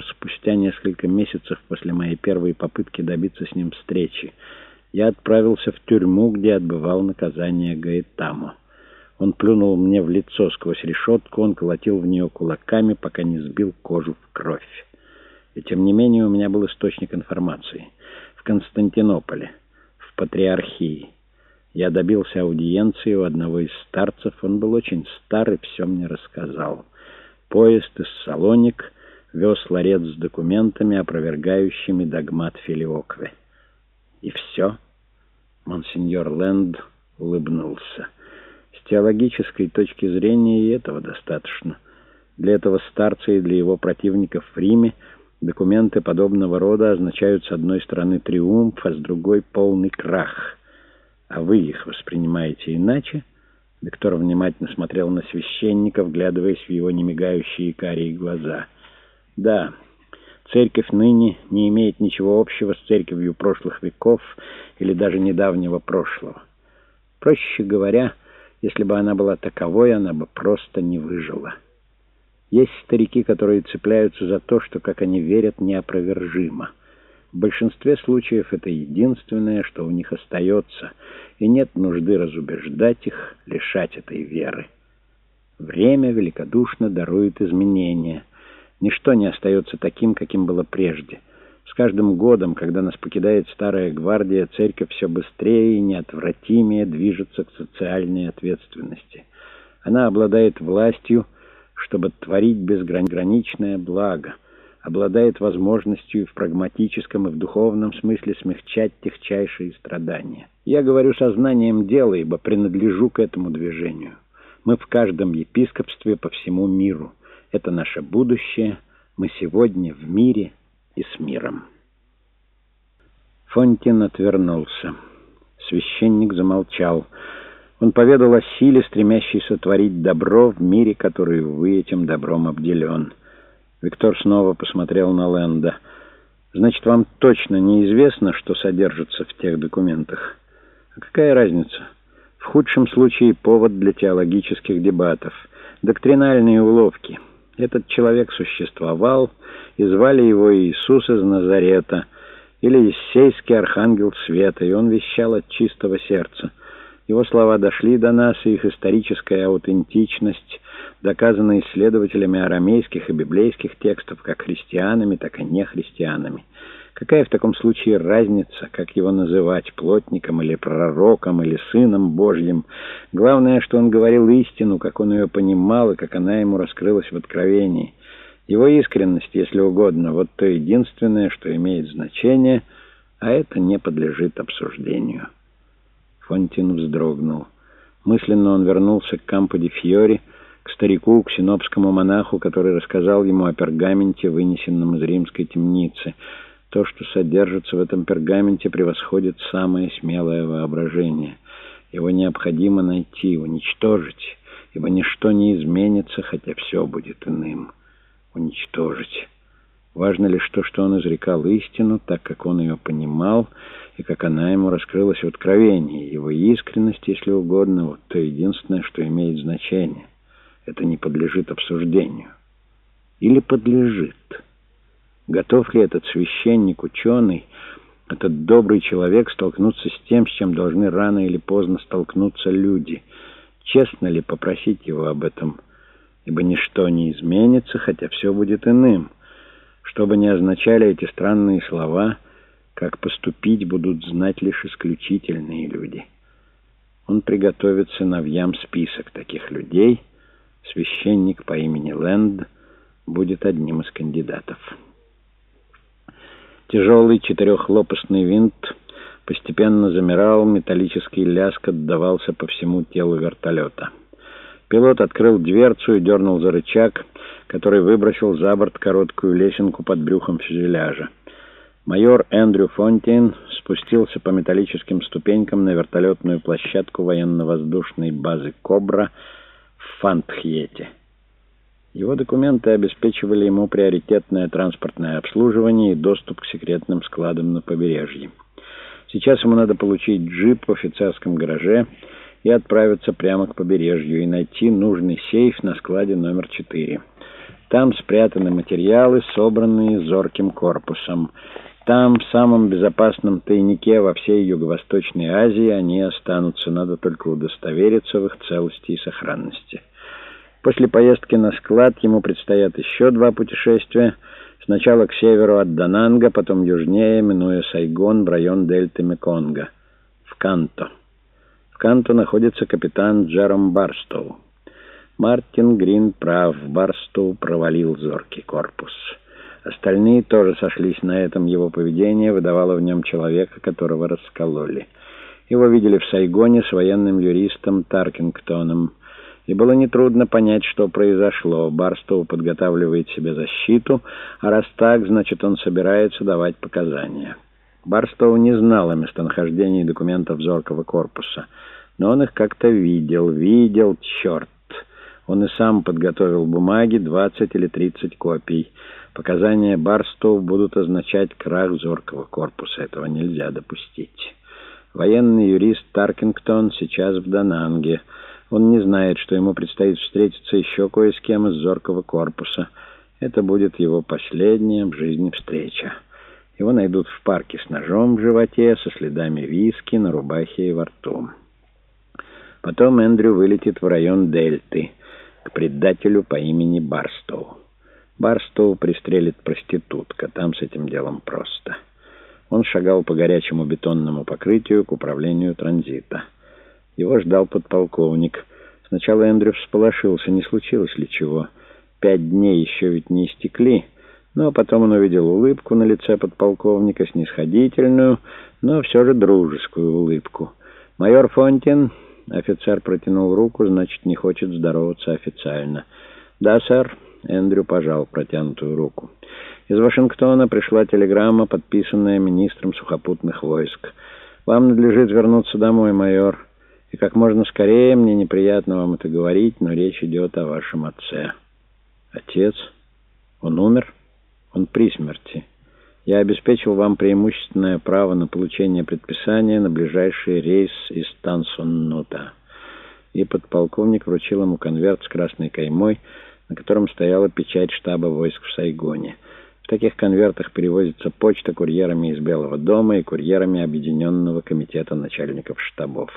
умер спустя несколько месяцев после моей первой попытки добиться с ним встречи. Я отправился в тюрьму, где отбывал наказание Гаэтамо. Он плюнул мне в лицо сквозь решетку, он колотил в нее кулаками, пока не сбил кожу в кровь. И тем не менее у меня был источник информации. В Константинополе, в Патриархии. Я добился аудиенции у одного из старцев. Он был очень стар и все мне рассказал. Поезд из Салоник вез ларец с документами, опровергающими догмат Филиокве. И все. Монсеньор Лэнд улыбнулся. С теологической точки зрения и этого достаточно. Для этого старца и для его противников в Риме документы подобного рода означают с одной стороны триумф, а с другой полный крах. А вы их воспринимаете иначе? Виктор внимательно смотрел на священника, вглядываясь в его немигающие карие глаза. Да, церковь ныне не имеет ничего общего с церковью прошлых веков или даже недавнего прошлого. Проще говоря, если бы она была таковой, она бы просто не выжила. Есть старики, которые цепляются за то, что, как они верят, неопровержимо. В большинстве случаев это единственное, что у них остается, и нет нужды разубеждать их, лишать этой веры. Время великодушно дарует изменения. Ничто не остается таким, каким было прежде — с каждым годом, когда нас покидает старая гвардия, церковь все быстрее и неотвратимее движется к социальной ответственности. Она обладает властью, чтобы творить безграничное благо, обладает возможностью в прагматическом, и в духовном смысле смягчать техчайшие страдания. Я говорю сознанием дела, ибо принадлежу к этому движению. Мы в каждом епископстве по всему миру. Это наше будущее. Мы сегодня в мире – и с миром. Фонтин отвернулся. Священник замолчал. Он поведал о силе, стремящейся творить добро в мире, который, увы, этим добром обделен. Виктор снова посмотрел на Лэнда. «Значит, вам точно неизвестно, что содержится в тех документах? А какая разница? В худшем случае повод для теологических дебатов. Доктринальные уловки». Этот человек существовал, и звали его Иисус из Назарета, или Иссейский архангел света, и он вещал от чистого сердца. Его слова дошли до нас, и их историческая аутентичность доказана исследователями арамейских и библейских текстов, как христианами, так и нехристианами. Какая в таком случае разница, как его называть, плотником или пророком, или сыном Божьим? Главное, что он говорил истину, как он ее понимал, и как она ему раскрылась в откровении. Его искренность, если угодно, вот то единственное, что имеет значение, а это не подлежит обсуждению. Фонтин вздрогнул. Мысленно он вернулся к Кампо де Фьори, к старику, к синопскому монаху, который рассказал ему о пергаменте, вынесенном из римской темницы — то, что содержится в этом пергаменте, превосходит самое смелое воображение. Его необходимо найти, уничтожить, ибо ничто не изменится, хотя все будет иным. Уничтожить. Важно лишь то, что он изрекал истину, так как он ее понимал, и как она ему раскрылась в откровении. Его искренность, если угодно, вот то единственное, что имеет значение. Это не подлежит обсуждению. Или подлежит. Готов ли этот священник, ученый, этот добрый человек столкнуться с тем, с чем должны рано или поздно столкнуться люди? Честно ли попросить его об этом? Ибо ничто не изменится, хотя все будет иным. Что бы ни означали эти странные слова, как поступить будут знать лишь исключительные люди. Он приготовит сыновьям список таких людей. Священник по имени Лэнд будет одним из кандидатов. Тяжелый четырехлопастный винт постепенно замирал, металлический ляск отдавался по всему телу вертолета. Пилот открыл дверцу и дернул за рычаг, который выбросил за борт короткую лесенку под брюхом фюзеляжа. Майор Эндрю Фонтейн спустился по металлическим ступенькам на вертолетную площадку военно-воздушной базы «Кобра» в Фантхьете. Его документы обеспечивали ему приоритетное транспортное обслуживание и доступ к секретным складам на побережье. Сейчас ему надо получить джип в офицерском гараже и отправиться прямо к побережью и найти нужный сейф на складе номер 4. Там спрятаны материалы, собранные зорким корпусом. Там, в самом безопасном тайнике во всей Юго-Восточной Азии, они останутся. Надо только удостовериться в их целости и сохранности. После поездки на склад ему предстоят еще два путешествия. Сначала к северу от Дананга, потом южнее, минуя Сайгон, в район дельты Меконга, в Канто. В Канто находится капитан Джером Барстоу. Мартин Грин прав, Барстоу провалил зоркий корпус. Остальные тоже сошлись на этом. Его поведение выдавало в нем человека, которого раскололи. Его видели в Сайгоне с военным юристом Таркингтоном. И было нетрудно понять, что произошло. Барстоу подготавливает себе защиту, а раз так, значит, он собирается давать показания. Барстоу не знал о местонахождении документов зоркого корпуса, но он их как-то видел, видел, черт. Он и сам подготовил бумаги, 20 или 30 копий. Показания Барстоу будут означать крах зоркого корпуса. Этого нельзя допустить. Военный юрист Таркингтон сейчас в Дананге. Он не знает, что ему предстоит встретиться еще кое с кем из зоркого корпуса. Это будет его последняя в жизни встреча. Его найдут в парке с ножом в животе, со следами виски на рубахе и во рту. Потом Эндрю вылетит в район Дельты, к предателю по имени Барстоу. Барстоу пристрелит проститутка, там с этим делом просто. Он шагал по горячему бетонному покрытию к управлению транзита. Его ждал подполковник. Сначала Эндрю всполошился, не случилось ли чего. Пять дней еще ведь не истекли. Но потом он увидел улыбку на лице подполковника, снисходительную, но все же дружескую улыбку. «Майор Фонтин...» — офицер протянул руку, значит, не хочет здороваться официально. «Да, сэр». Эндрю пожал протянутую руку. Из Вашингтона пришла телеграмма, подписанная министром сухопутных войск. «Вам надлежит вернуться домой, майор». И как можно скорее, мне неприятно вам это говорить, но речь идет о вашем отце. Отец? Он умер? Он при смерти. Я обеспечил вам преимущественное право на получение предписания на ближайший рейс из Тансоннута. И подполковник вручил ему конверт с красной каймой, на котором стояла печать штаба войск в Сайгоне. В таких конвертах перевозится почта курьерами из Белого дома и курьерами Объединенного комитета начальников штабов.